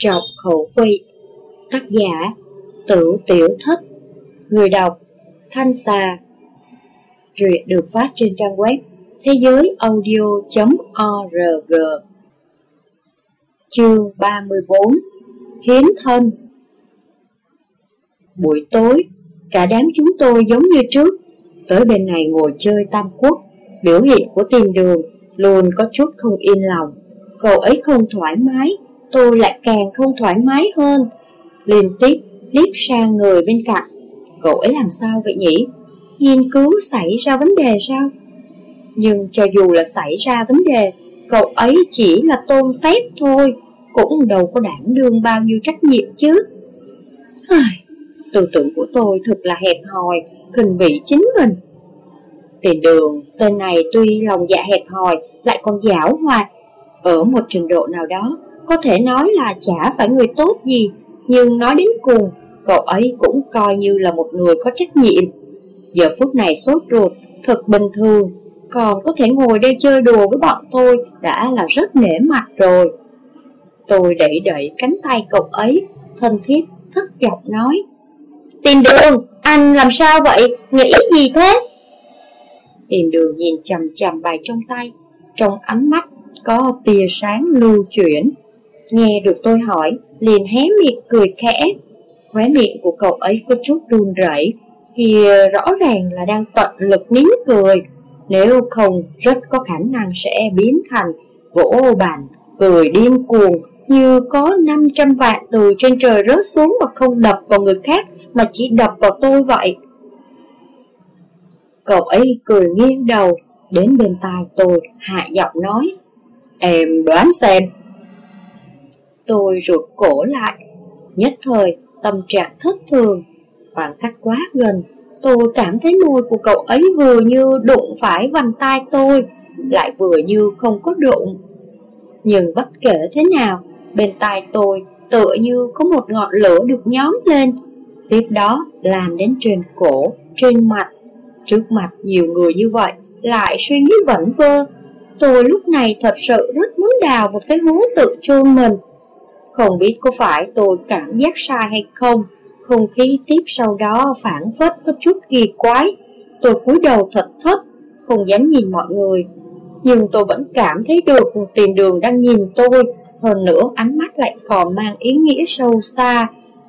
trọng khẩu vị. Tác giả Tử Tiểu thất. Người đọc Thanh Xà. Truyện được phát trên trang web thế giới audio.org Chương 34 Hiến thân. Buổi tối, cả đám chúng tôi giống như trước Tới bên này ngồi chơi tam quốc. Biểu hiện của tiền đường luôn có chút không yên lòng. Cậu ấy không thoải mái Tôi lại càng không thoải mái hơn. Liên tiếp liếc sang người bên cạnh. Cậu ấy làm sao vậy nhỉ? Nghiên cứu xảy ra vấn đề sao? Nhưng cho dù là xảy ra vấn đề Cậu ấy chỉ là tôn tép thôi. Cũng đâu có đảm đương bao nhiêu trách nhiệm chứ. Tư tưởng của tôi thật là hẹp hòi Khinh bị chính mình. Tiền đường, tên này tuy lòng dạ hẹp hòi Lại còn giảo hoạt. Ở một trình độ nào đó có thể nói là chả phải người tốt gì Nhưng nói đến cùng Cậu ấy cũng coi như là một người có trách nhiệm. Giờ phút này sốt ruột Thật bình thường. Còn có thể ngồi đây chơi đùa với bọn tôi Đã là rất nể mặt rồi. Tôi đẩy đẩy cánh tay cậu ấy Thân thiết, thất vọng nói. Tiền đường, anh làm sao vậy? Nghĩ gì thế? Tiền đường nhìn chầm chầm bài trong tay. Trong ánh mắt có tia sáng lưu chuyển Nghe được tôi hỏi, Liền hé miệng cười khẽ. Khóe miệng của cậu ấy có chút run rẩy. Kìa, rõ ràng là đang tận lực nín cười. Nếu không, rất có khả năng sẽ biến thành Vỗ bàn, cười điên cuồng, Như có 500 vạn từ trên trời rớt xuống Mà không đập vào người khác, Mà chỉ đập vào tôi vậy. Cậu ấy cười nghiêng đầu, Đến bên tai tôi hạ giọng nói, Em đoán xem. Tôi rụt cổ lại. Nhất thời tâm trạng thất thường. Khoảng cách quá gần Tôi cảm thấy môi của cậu ấy vừa như đụng phải vành tay tôi Lại vừa như không có đụng. Nhưng bất kể thế nào Bên tai tôi tựa như có một ngọn lửa được nhóm lên. Tiếp đó làm đến trên cổ, trên mặt. Trước mặt nhiều người như vậy Lại suy nghĩ vẩn vơ. Tôi lúc này thật sự rất muốn đào một cái hố tự chôn mình. Không biết có phải tôi cảm giác sai hay không. Không khí tiếp sau đó phản phất có chút kỳ quái. Tôi cúi đầu thật thấp Không dám nhìn mọi người. Nhưng tôi vẫn cảm thấy được tiền đường đang nhìn tôi. Hơn nữa, ánh mắt lại còn mang ý nghĩa sâu xa.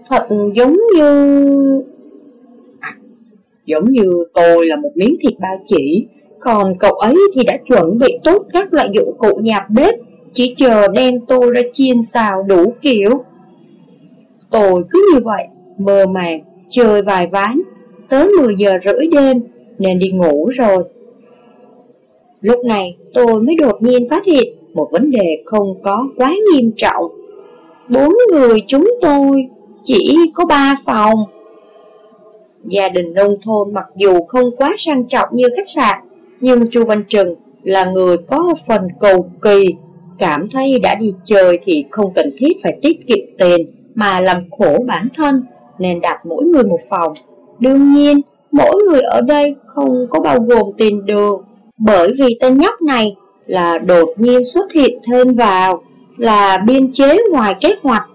Thật giống như à, Giống như tôi là một miếng thịt ba chỉ. Còn cậu ấy thì đã chuẩn bị tốt các loại dụng cụ nhà bếp. Chỉ chờ đem tôi ra chiên xào đủ kiểu. Tôi cứ như vậy, mơ màng, chơi vài ván. Tới 10 giờ rưỡi đêm nên đi ngủ rồi. Lúc này tôi mới đột nhiên phát hiện một vấn đề không có quá nghiêm trọng. Bốn người chúng tôi chỉ có ba phòng. Gia đình nông thôn mặc dù không quá sang trọng như khách sạn, nhưng Chu Văn Trừng là người có phần cầu kỳ, cảm thấy đã đi chơi thì không cần thiết phải tiết kiệm tiền mà làm khổ bản thân, nên đặt mỗi người một phòng. Đương nhiên, mỗi người ở đây không có bao gồm tiền đường, bởi vì tên nhóc này là đột nhiên xuất hiện thêm vào, là biên chế ngoài kế hoạch.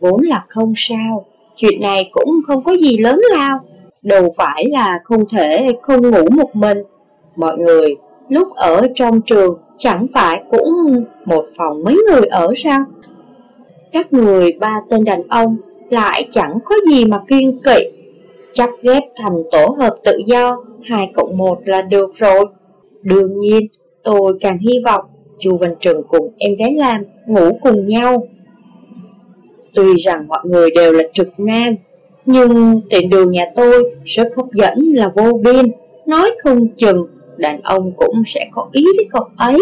Vốn là không sao, Chuyện này cũng không có gì lớn lao Đâu phải là không thể không ngủ một mình Mọi người lúc ở trong trường chẳng phải cũng một phòng mấy người ở sao? Các người ba tên đàn ông lại chẳng có gì mà kiên kỵ. Chắp ghép thành tổ hợp tự do hai cộng một là được rồi. Đương nhiên tôi càng hy vọng Chu Văn Trừng cùng em gái Lam ngủ cùng nhau. Tuy rằng mọi người đều là trực nam, nhưng tiện đường nhà tôi rất hấp dẫn là vô biên, nói không chừng đàn ông cũng sẽ có ý với cậu ấy.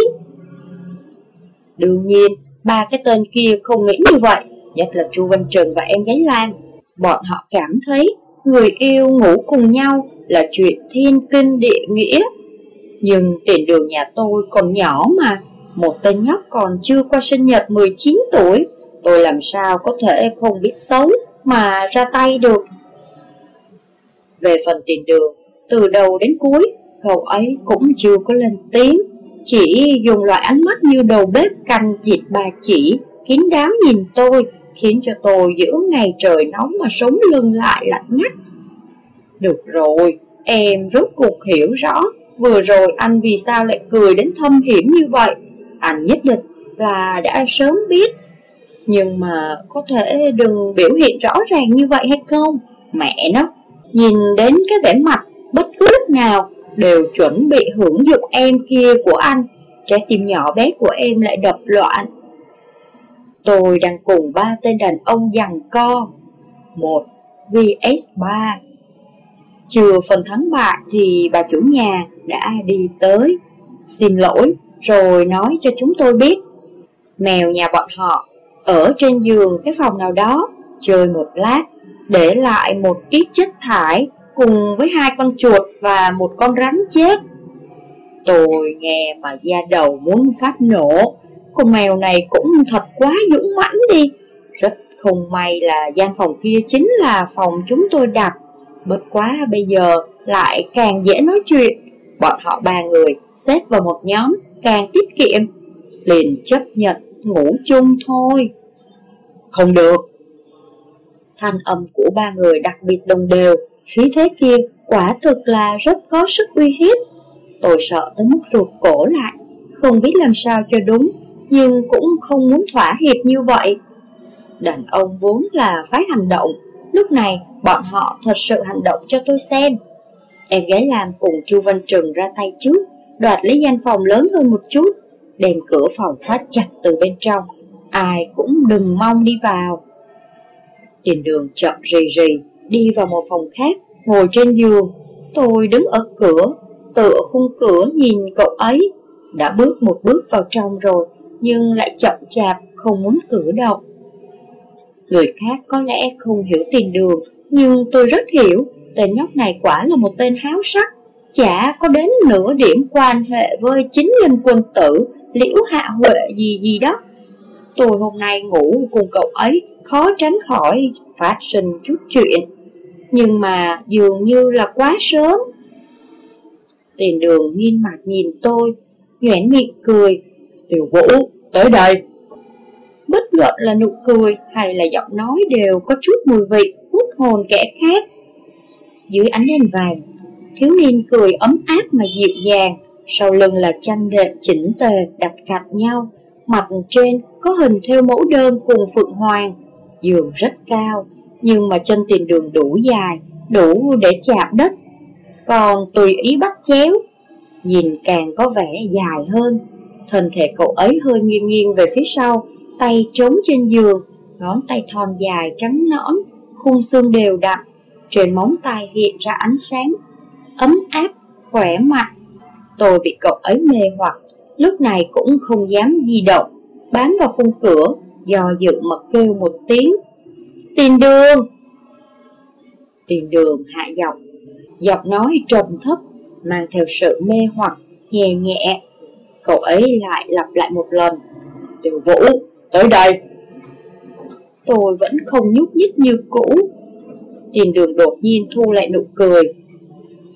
Đương nhiên, ba cái tên kia không nghĩ như vậy, nhất là Chu Văn Trừng và em gái Lan. Bọn họ cảm thấy người yêu ngủ cùng nhau là chuyện thiên kinh địa nghĩa. Nhưng tiền đường nhà tôi còn nhỏ mà, một tên nhóc còn chưa qua sinh nhật 19 tuổi, Tôi làm sao có thể không biết xấu mà ra tay được Về phần tiền đường Từ đầu đến cuối Cậu ấy cũng chưa có lên tiếng Chỉ dùng loại ánh mắt như đầu bếp canh thịt bà chỉ kín đáo nhìn tôi, khiến cho tôi giữa ngày trời nóng mà sống lưng lại lạnh ngắt. Được rồi, em rốt cuộc hiểu rõ, vừa rồi anh vì sao lại cười đến thâm hiểm như vậy. Anh nhất định là đã sớm biết. Nhưng mà có thể đừng biểu hiện rõ ràng như vậy hay không? Mẹ nó, nhìn đến cái vẻ mặt bất cứ lúc nào đều chuẩn bị hưởng dụng em kia của anh. Trái tim nhỏ bé của em lại đập loạn. Tôi đang cùng ba tên đàn ông giằng co. Một vs 3 Chưa phần thắng bại thì bà chủ nhà đã đi tới. Xin lỗi, rồi nói cho chúng tôi biết. Mèo nhà bọn họ ở trên giường cái phòng nào đó chơi một lát, để lại một ít chất thải cùng với hai con chuột và một con rắn chết. Tôi nghe mà da đầu muốn phát nổ, con mèo này cũng thật quá dũng mãnh đi. Rất không may là gian phòng kia chính là phòng chúng tôi đặt. Bất quá bây giờ lại càng dễ nói chuyện. Bọn họ ba người xếp vào một nhóm càng tiết kiệm. Liền chấp nhận ngủ chung thôi. Không được. Thanh âm của ba người đặc biệt đồng đều, khí thế kia quả thực là rất có sức uy hiếp. Tôi sợ tới mức ruột cổ lại, không biết làm sao cho đúng, nhưng cũng không muốn thỏa hiệp như vậy. Đàn ông vốn là phái hành động, lúc này bọn họ thật sự hành động cho tôi xem. Em gái làm cùng Chu Văn Trừng ra tay trước, đoạt lấy gian phòng lớn hơn một chút, đem cửa phòng khóa chặt từ bên trong, ai cũng đừng mong đi vào. Tiền đường chậm rì rì, đi vào một phòng khác, ngồi trên giường. Tôi đứng ở cửa, tựa khung cửa nhìn cậu ấy. Đã bước một bước vào trong rồi, nhưng lại chậm chạp, không muốn cử động. Người khác có lẽ không hiểu tiền đường, nhưng tôi rất hiểu, tên nhóc này quả là một tên háo sắc. Chả có đến nửa điểm quan hệ với chính nhân quân tử, liễu hạ huệ gì gì đó. Tôi hôm nay ngủ cùng cậu ấy khó tránh khỏi phát sinh chút chuyện. Nhưng mà dường như là quá sớm. Tiền đường nghiêng mặt nhìn tôi, nhoẻn miệng cười. Tiểu vũ, tới đây. Bất luận là nụ cười hay là giọng nói đều có chút mùi vị hút hồn kẻ khác. Dưới ánh đèn vàng, thiếu niên cười ấm áp mà dịu dàng, sau lưng là chăn đệm chỉnh tề đặt cạnh nhau, mặt trên có hình theo mẫu đơn cùng phượng hoàng, giường rất cao, nhưng mà chân tiền đường đủ dài, đủ để chạm đất. Còn tùy ý bắt chéo, nhìn càng có vẻ dài hơn. Thân thể cậu ấy hơi nghiêng nghiêng về phía sau, tay trống trên giường, ngón tay thon dài trắng nõn, khung xương đều đặn, trên móng tay hiện ra ánh sáng, ấm áp, khỏe mạnh. Tôi bị cậu ấy mê hoặc, lúc này cũng không dám di động, bám vào khung cửa, do dự mà kêu một tiếng. Tiền đường! Tiền đường hạ giọng, giọng nói trầm thấp, mang theo sự mê hoặc, nhẹ nhẹ. Cậu ấy lại lặp lại một lần. Tiểu vũ, tới đây! Tôi vẫn không nhúc nhích như cũ. Tiền đường đột nhiên thu lại nụ cười.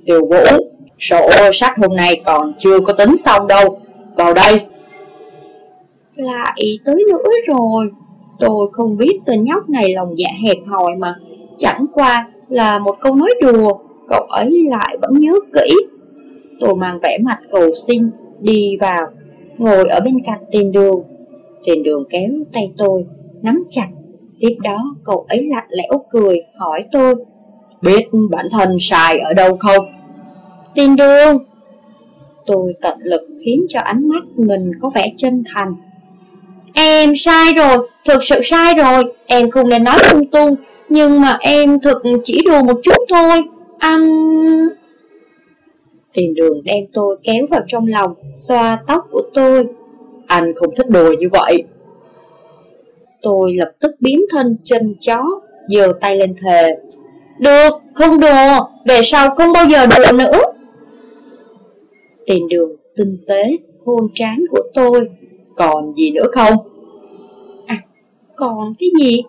Tiểu vũ, sổ sách hôm nay còn chưa có tính xong đâu. Vào đây! Lại tới nữa rồi. Tôi không biết tên nhóc này lòng dạ hẹp hòi mà. Chẳng qua là một câu nói đùa, cậu ấy lại vẫn nhớ kỹ. Tôi mang vẻ mặt cầu xin, đi vào, ngồi ở bên cạnh tiền đường. Tiền đường kéo tay tôi, nắm chặt. Tiếp đó cậu ấy lạnh lẽo cười, hỏi tôi. Biết bản thân sai ở đâu không? Tiền đường! Tôi tận lực khiến cho ánh mắt mình có vẻ chân thành. Em sai rồi, thực sự sai rồi, em không nên nói lung tung, nhưng mà em thực chỉ đùa một chút thôi, anh... Tiền đường đem tôi kéo vào trong lòng, xoa tóc của tôi. Anh không thích đùa như vậy. Tôi lập tức biến thân chân chó, giơ tay lên thề. Được, không đùa, về sau không bao giờ đùa nữa. Tiền đường tinh tế hôn trán của tôi. Còn gì nữa không? À, còn cái gì?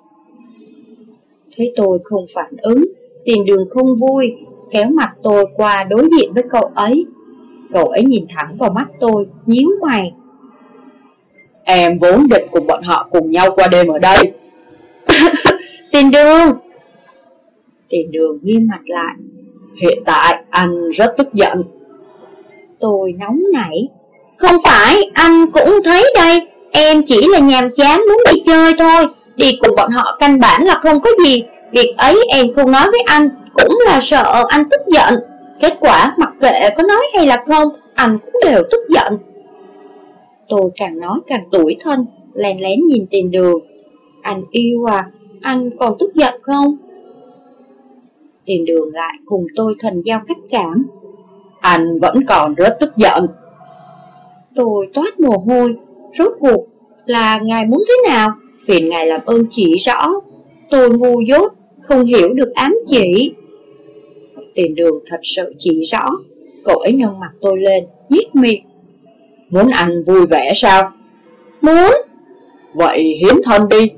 Thấy tôi không phản ứng, tiền đường không vui, kéo mặt tôi qua đối diện với cậu ấy. Cậu ấy nhìn thẳng vào mắt tôi, nhíu mày. Em vốn định cùng bọn bọn họ cùng nhau qua đêm ở đây Tiền đường Tiền đường nghiêm mặt lại Hiện tại anh rất tức giận Tôi nóng nảy. Không phải, anh cũng thấy đây. Em chỉ là nhàm chán muốn đi chơi thôi. Đi cùng bọn họ căn bản là không có gì. Việc ấy em không nói với anh Cũng là sợ anh tức giận. Kết quả mặc kệ có nói hay là không Anh cũng đều tức giận. Tôi càng nói càng tủi thân Lén lén nhìn tiền đường. Anh yêu à Anh còn tức giận không? Tiền đường lại cùng tôi thần giao cách cảm anh vẫn còn rất tức giận. Tôi toát mồ hôi Rốt cuộc là ngài muốn thế nào? Phiền ngài làm ơn chỉ rõ. Tôi ngu dốt Không hiểu được ám chỉ. Tiền đường thật sự chỉ rõ. Cậu ấy nâng mặt tôi lên Nhếch miệng. Muốn anh vui vẻ sao? Muốn. Vậy hiến thân đi